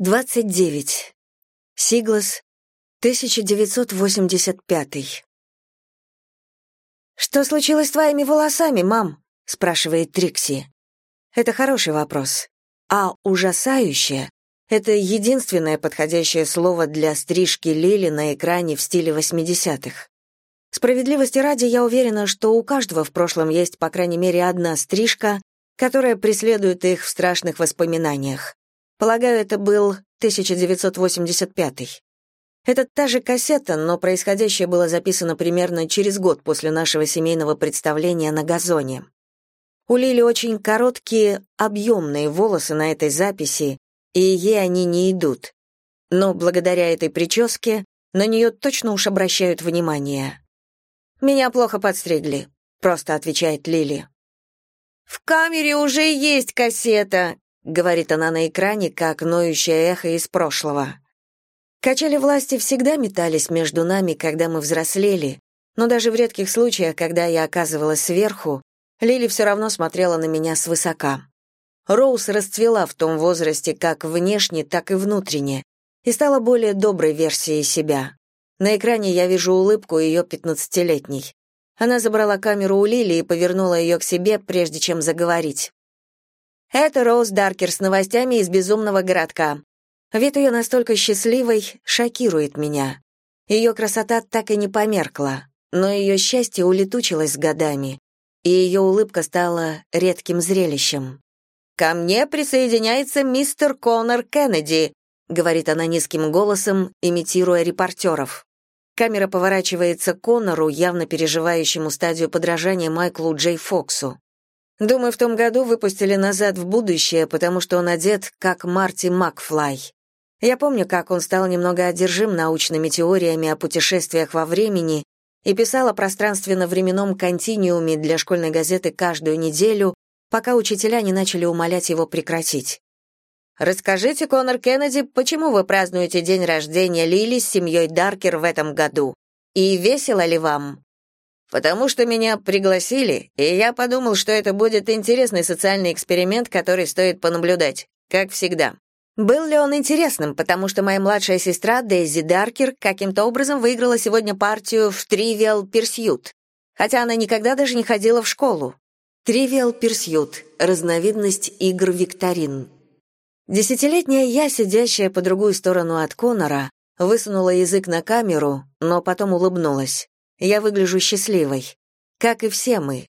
29. Сиглас, 1985. «Что случилось с твоими волосами, мам?» — спрашивает Трикси. Это хороший вопрос. А «ужасающее» — это единственное подходящее слово для стрижки Лили на экране в стиле 80-х. Справедливости ради, я уверена, что у каждого в прошлом есть, по крайней мере, одна стрижка, которая преследует их в страшных воспоминаниях. Полагаю, это был 1985. Это та же кассета, но происходящее было записано примерно через год после нашего семейного представления на газоне. У Лили очень короткие, объемные волосы на этой записи, и ей они не идут. Но благодаря этой прическе на нее точно уж обращают внимание. «Меня плохо подстригли», — просто отвечает Лили. «В камере уже есть кассета», — говорит она на экране, как ноющее эхо из прошлого. Качели власти всегда метались между нами, когда мы взрослели, но даже в редких случаях, когда я оказывалась сверху, Лили все равно смотрела на меня свысока. Роуз расцвела в том возрасте как внешне, так и внутренне, и стала более доброй версией себя. На экране я вижу улыбку ее пятнадцатилетней. Она забрала камеру у Лили и повернула ее к себе, прежде чем заговорить. Это Роуз Даркер с новостями из безумного городка. Вид ее настолько счастливой шокирует меня. Ее красота так и не померкла, но ее счастье улетучилось с годами, и ее улыбка стала редким зрелищем. «Ко мне присоединяется мистер Конор Кеннеди», говорит она низким голосом, имитируя репортеров. Камера поворачивается к Конору, явно переживающему стадию подражания Майклу Джей Фоксу. Думаю, в том году выпустили «Назад в будущее», потому что он одет как Марти Макфлай. Я помню, как он стал немного одержим научными теориями о путешествиях во времени и писал о пространственно-временном континиуме для школьной газеты каждую неделю, пока учителя не начали умолять его прекратить. «Расскажите, Конор Кеннеди, почему вы празднуете день рождения Лили с семьей Даркер в этом году? И весело ли вам?» Потому что меня пригласили, и я подумал, что это будет интересный социальный эксперимент, который стоит понаблюдать, как всегда. Был ли он интересным, потому что моя младшая сестра Дейзи Даркер каким-то образом выиграла сегодня партию в Trivial Pursuit, хотя она никогда даже не ходила в школу. Trivial Pursuit — разновидность игр-викторин. Десятилетняя я, сидящая по другую сторону от Конора, высунула язык на камеру, но потом улыбнулась. Я выгляжу счастливой. Как и все мы.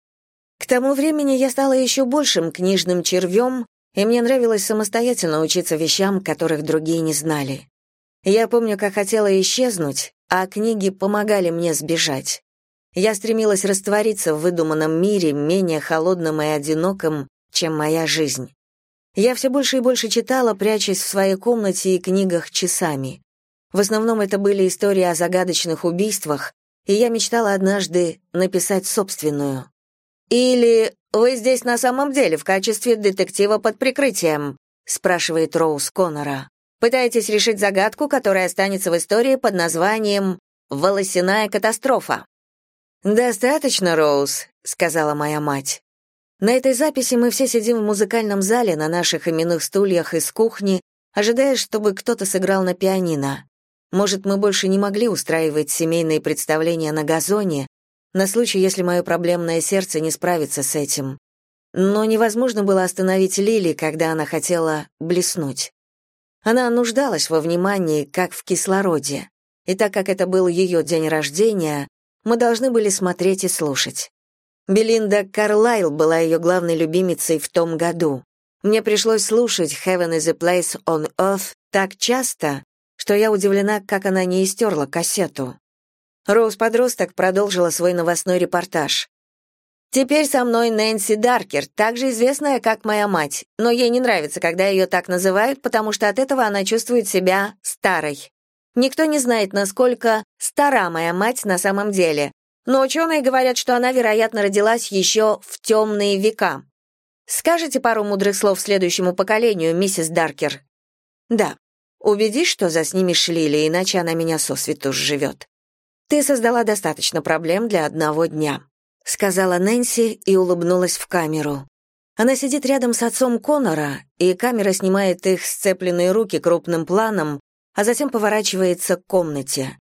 К тому времени я стала еще большим книжным червем, и мне нравилось самостоятельно учиться вещам, которых другие не знали. Я помню, как хотела исчезнуть, а книги помогали мне сбежать. Я стремилась раствориться в выдуманном мире, менее холодном и одиноком, чем моя жизнь. Я все больше и больше читала, прячась в своей комнате и книгах часами. В основном это были истории о загадочных убийствах, и я мечтала однажды написать собственную. «Или вы здесь на самом деле в качестве детектива под прикрытием?» спрашивает Роуз Коннора. «Пытаетесь решить загадку, которая останется в истории под названием «Волосяная катастрофа». «Достаточно, Роуз», — сказала моя мать. На этой записи мы все сидим в музыкальном зале на наших именных стульях из кухни, ожидая, чтобы кто-то сыграл на пианино. Может, мы больше не могли устраивать семейные представления на газоне, на случай, если мое проблемное сердце не справится с этим. Но невозможно было остановить Лили, когда она хотела блеснуть. Она нуждалась во внимании, как в кислороде. И так как это был ее день рождения, мы должны были смотреть и слушать. Белинда Карлайл была ее главной любимицей в том году. Мне пришлось слушать «Heaven is a place on earth» так часто, что я удивлена, как она не истерла кассету. Роуз-подросток продолжила свой новостной репортаж. «Теперь со мной Нэнси Даркер, также известная как моя мать, но ей не нравится, когда ее так называют, потому что от этого она чувствует себя старой. Никто не знает, насколько стара моя мать на самом деле, но ученые говорят, что она, вероятно, родилась еще в темные века. Скажите пару мудрых слов следующему поколению, миссис Даркер?» «Да», Убедись, что заснимешь Лили, иначе она меня сосвету сживет. Ты создала достаточно проблем для одного дня», — сказала Нэнси и улыбнулась в камеру. Она сидит рядом с отцом Конора, и камера снимает их сцепленные руки крупным планом, а затем поворачивается к комнате.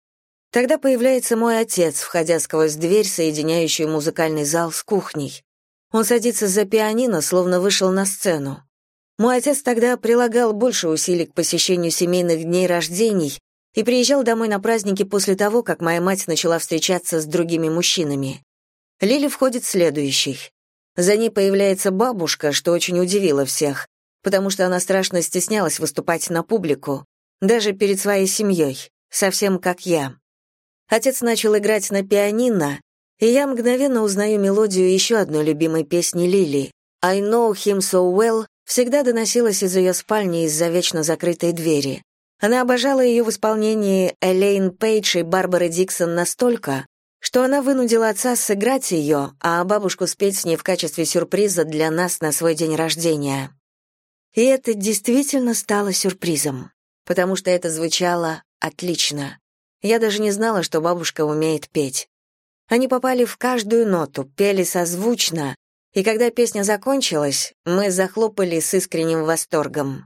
Тогда появляется мой отец, входя сквозь дверь, соединяющую музыкальный зал с кухней. Он садится за пианино, словно вышел на сцену. Мой отец тогда прилагал больше усилий к посещению семейных дней рождений и приезжал домой на праздники после того, как моя мать начала встречаться с другими мужчинами. Лили входит следующий. За ней появляется бабушка, что очень удивило всех, потому что она страшно стеснялась выступать на публику, даже перед своей семьей, совсем как я. Отец начал играть на пианино, и я мгновенно узнаю мелодию еще одной любимой песни Лили. «I know him so well» всегда доносилась из ее спальни из-за вечно закрытой двери. Она обожала ее в исполнении Элейн Пейдж и Барбары Диксон настолько, что она вынудила отца сыграть ее, а бабушку спеть с ней в качестве сюрприза для нас на свой день рождения. И это действительно стало сюрпризом, потому что это звучало отлично. Я даже не знала, что бабушка умеет петь. Они попали в каждую ноту, пели созвучно, и когда песня закончилась, мы захлопали с искренним восторгом.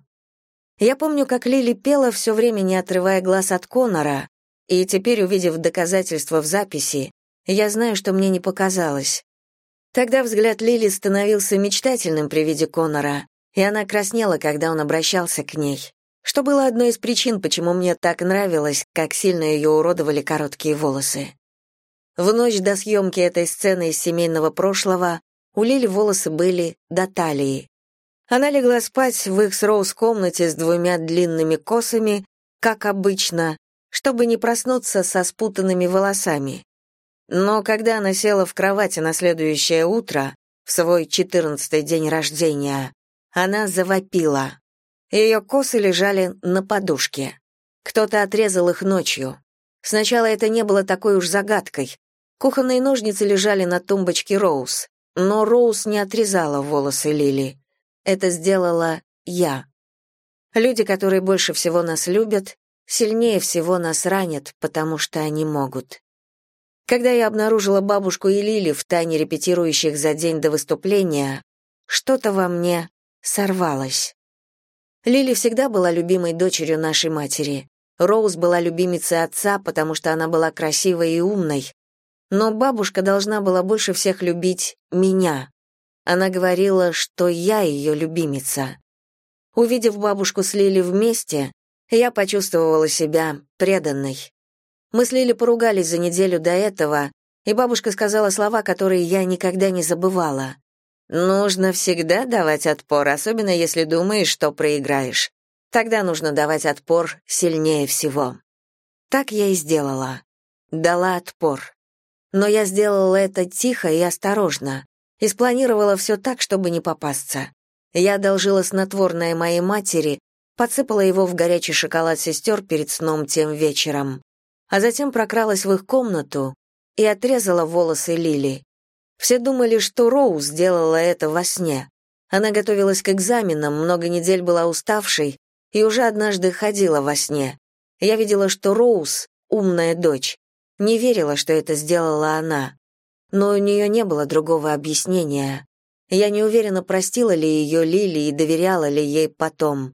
Я помню, как Лили пела все время, не отрывая глаз от Конора, и теперь, увидев доказательства в записи, я знаю, что мне не показалось. Тогда взгляд Лили становился мечтательным при виде Конора, и она краснела, когда он обращался к ней, что было одной из причин, почему мне так нравилось, как сильно ее уродовали короткие волосы. В ночь до съемки этой сцены из семейного прошлого у Лили волосы были до талии. Она легла спать в их с Роуз комнате с двумя длинными косами, как обычно, чтобы не проснуться со спутанными волосами. Но когда она села в кровати на следующее утро, в свой четырнадцатый день рождения, она завопила. Ее косы лежали на подушке. Кто-то отрезал их ночью. Сначала это не было такой уж загадкой. Кухонные ножницы лежали на тумбочке Роуз, но Роуз не отрезала волосы Лили. Это сделала я. Люди, которые больше всего нас любят, сильнее всего нас ранят, потому что они могут. Когда я обнаружила бабушку и Лили в тайне репетирующих за день до выступления, что-то во мне сорвалось. Лили всегда была любимой дочерью нашей матери. Роуз была любимицей отца, потому что она была красивой и умной. Но бабушка должна была больше всех любить меня. Она говорила, что я ее любимица. Увидев бабушку с Лили вместе, я почувствовала себя преданной. Мы с Лили поругались за неделю до этого, и бабушка сказала слова, которые я никогда не забывала. «Нужно всегда давать отпор, особенно если думаешь, что проиграешь. Тогда нужно давать отпор сильнее всего». Так я и сделала. Дала отпор. Но я сделала это тихо и осторожно, и спланировала все так, чтобы не попасться. Я одолжила снотворное моей матери, подсыпала его в горячий шоколад сестер перед сном тем вечером, а затем прокралась в их комнату и отрезала волосы Лили. Все думали, что Роуз сделала это во сне. Она готовилась к экзаменам, много недель была уставшей и уже однажды ходила во сне. Я видела, что Роуз — умная дочь. Не верила, что это сделала она. Но у нее не было другого объяснения. Я не уверена, простила ли ее Лили и доверяла ли ей потом.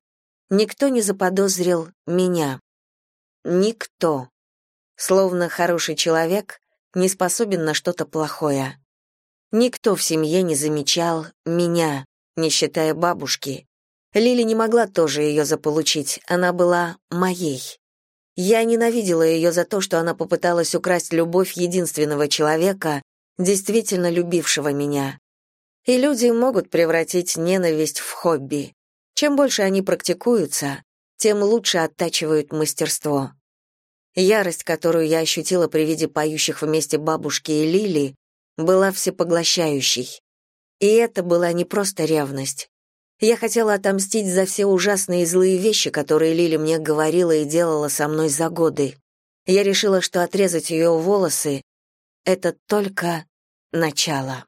Никто не заподозрил меня. Никто. Словно хороший человек не способен на что-то плохое. Никто в семье не замечал меня, не считая бабушки. Лили не могла тоже ее заполучить, она была моей. Я ненавидела ее за то, что она попыталась украсть любовь единственного человека, действительно любившего меня. И люди могут превратить ненависть в хобби. Чем больше они практикуются, тем лучше оттачивают мастерство. Ярость, которую я ощутила при виде поющих вместе бабушки и Лили, была всепоглощающей. И это была не просто ревность. Я хотела отомстить за все ужасные и злые вещи, которые Лили мне говорила и делала со мной за годы. Я решила, что отрезать ее волосы — это только начало.